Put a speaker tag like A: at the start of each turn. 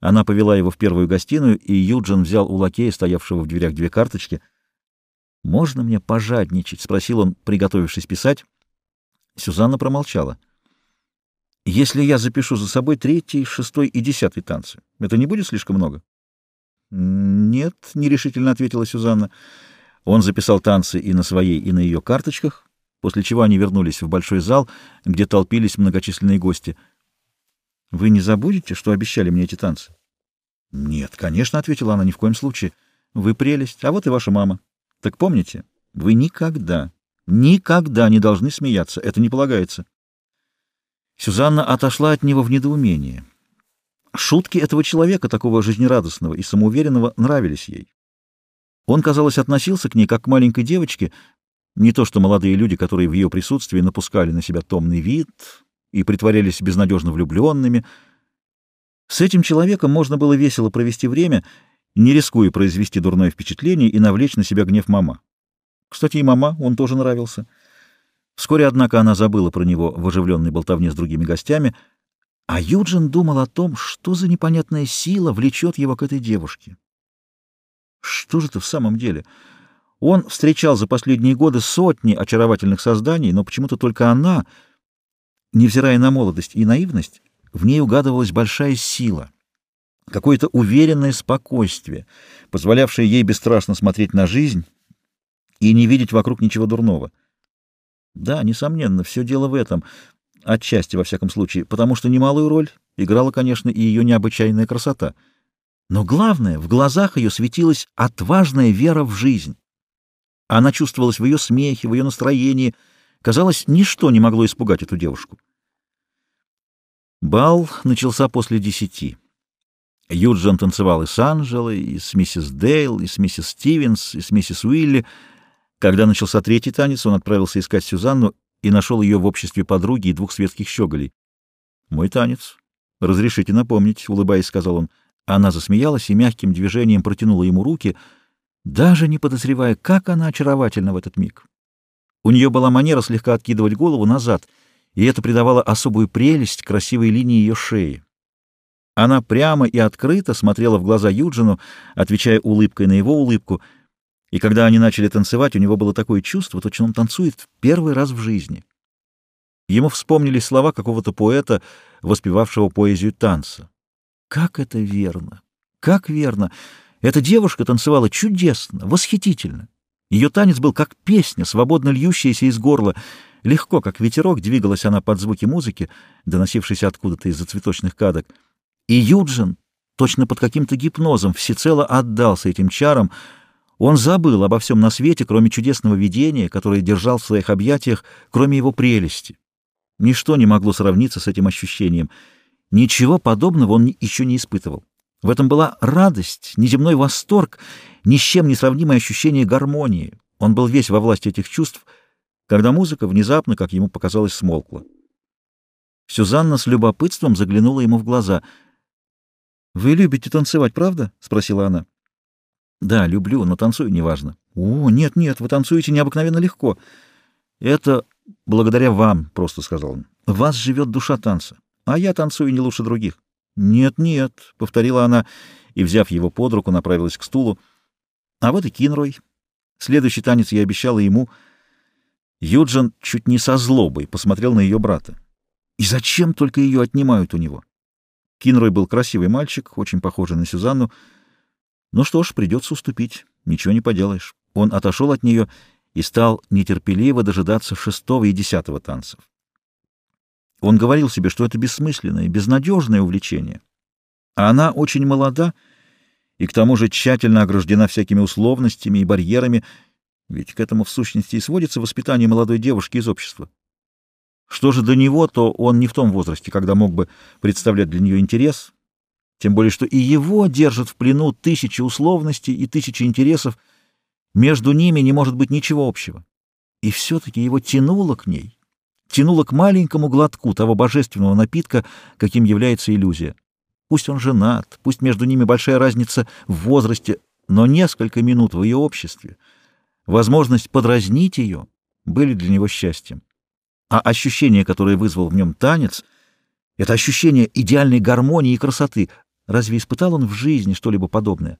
A: Она повела его в первую гостиную, и Юджин взял у лакея, стоявшего в дверях, две карточки. «Можно мне пожадничать?» — спросил он, приготовившись писать. Сюзанна промолчала. «Если я запишу за собой третий, шестой и десятый танцы, это не будет слишком много?» «Нет», — нерешительно ответила Сюзанна. Он записал танцы и на своей, и на ее карточках, после чего они вернулись в большой зал, где толпились многочисленные гости. «Вы не забудете, что обещали мне эти танцы?» «Нет, конечно», — ответила она, — «ни в коем случае. Вы прелесть, а вот и ваша мама. Так помните, вы никогда, никогда не должны смеяться, это не полагается». Сюзанна отошла от него в недоумении. Шутки этого человека, такого жизнерадостного и самоуверенного, нравились ей. Он, казалось, относился к ней как к маленькой девочке, не то что молодые люди, которые в ее присутствии напускали на себя томный вид и притворялись безнадежно влюбленными. С этим человеком можно было весело провести время, не рискуя произвести дурное впечатление и навлечь на себя гнев мама. Кстати, и мама, он тоже нравился. Вскоре, однако, она забыла про него в оживленной болтовне с другими гостями, а Юджин думал о том, что за непонятная сила влечет его к этой девушке. Что же это в самом деле? Он встречал за последние годы сотни очаровательных созданий, но почему-то только она, невзирая на молодость и наивность, в ней угадывалась большая сила, какое-то уверенное спокойствие, позволявшее ей бесстрастно смотреть на жизнь и не видеть вокруг ничего дурного. Да, несомненно, все дело в этом, отчасти во всяком случае, потому что немалую роль играла, конечно, и ее необычайная красота — но главное, в глазах ее светилась отважная вера в жизнь. Она чувствовалась в ее смехе, в ее настроении. Казалось, ничто не могло испугать эту девушку. Бал начался после десяти. Юджин танцевал и с Анжелой, и с миссис Дейл, и с миссис Стивенс, и с миссис Уилли. Когда начался третий танец, он отправился искать Сюзанну и нашел ее в обществе подруги и двух светских щеголей. «Мой танец. Разрешите напомнить», — улыбаясь, сказал он. Она засмеялась и мягким движением протянула ему руки, даже не подозревая, как она очаровательна в этот миг. У нее была манера слегка откидывать голову назад, и это придавало особую прелесть красивой линии ее шеи. Она прямо и открыто смотрела в глаза Юджину, отвечая улыбкой на его улыбку, и когда они начали танцевать, у него было такое чувство, точно он танцует в первый раз в жизни. Ему вспомнились слова какого-то поэта, воспевавшего поэзию танца. Как это верно! Как верно! Эта девушка танцевала чудесно, восхитительно. Ее танец был как песня, свободно льющаяся из горла. Легко, как ветерок, двигалась она под звуки музыки, доносившейся откуда-то из-за цветочных кадок. И Юджин, точно под каким-то гипнозом, всецело отдался этим чарам. Он забыл обо всем на свете, кроме чудесного видения, которое держал в своих объятиях, кроме его прелести. Ничто не могло сравниться с этим ощущением — Ничего подобного он еще не испытывал. В этом была радость, неземной восторг, ни с чем не сравнимое ощущение гармонии. Он был весь во власти этих чувств, когда музыка внезапно, как ему показалось, смолкла. Сюзанна с любопытством заглянула ему в глаза. «Вы любите танцевать, правда?» — спросила она. «Да, люблю, но танцую неважно». «О, нет-нет, вы танцуете необыкновенно легко». «Это благодаря вам», — просто сказал он. «В вас живет душа танца а я танцую не лучше других. «Нет, нет», — повторила она, и, взяв его под руку, направилась к стулу. «А вот и Кинрой. Следующий танец я обещала ему». Юджин чуть не со злобой посмотрел на ее брата. «И зачем только ее отнимают у него?» Кинрой был красивый мальчик, очень похожий на Сюзанну. «Ну что ж, придется уступить. Ничего не поделаешь». Он отошел от нее и стал нетерпеливо дожидаться шестого и десятого танцев. Он говорил себе, что это бессмысленное, безнадежное увлечение. А она очень молода и к тому же тщательно ограждена всякими условностями и барьерами, ведь к этому в сущности и сводится воспитание молодой девушки из общества. Что же до него, то он не в том возрасте, когда мог бы представлять для нее интерес, тем более что и его держат в плену тысячи условностей и тысячи интересов, между ними не может быть ничего общего. И все-таки его тянуло к ней, тянуло к маленькому глотку того божественного напитка, каким является иллюзия. Пусть он женат, пусть между ними большая разница в возрасте, но несколько минут в ее обществе, возможность подразнить ее, были для него счастьем. А ощущение, которое вызвал в нем танец, это ощущение идеальной гармонии и красоты, Разве испытал он в жизни что-либо подобное?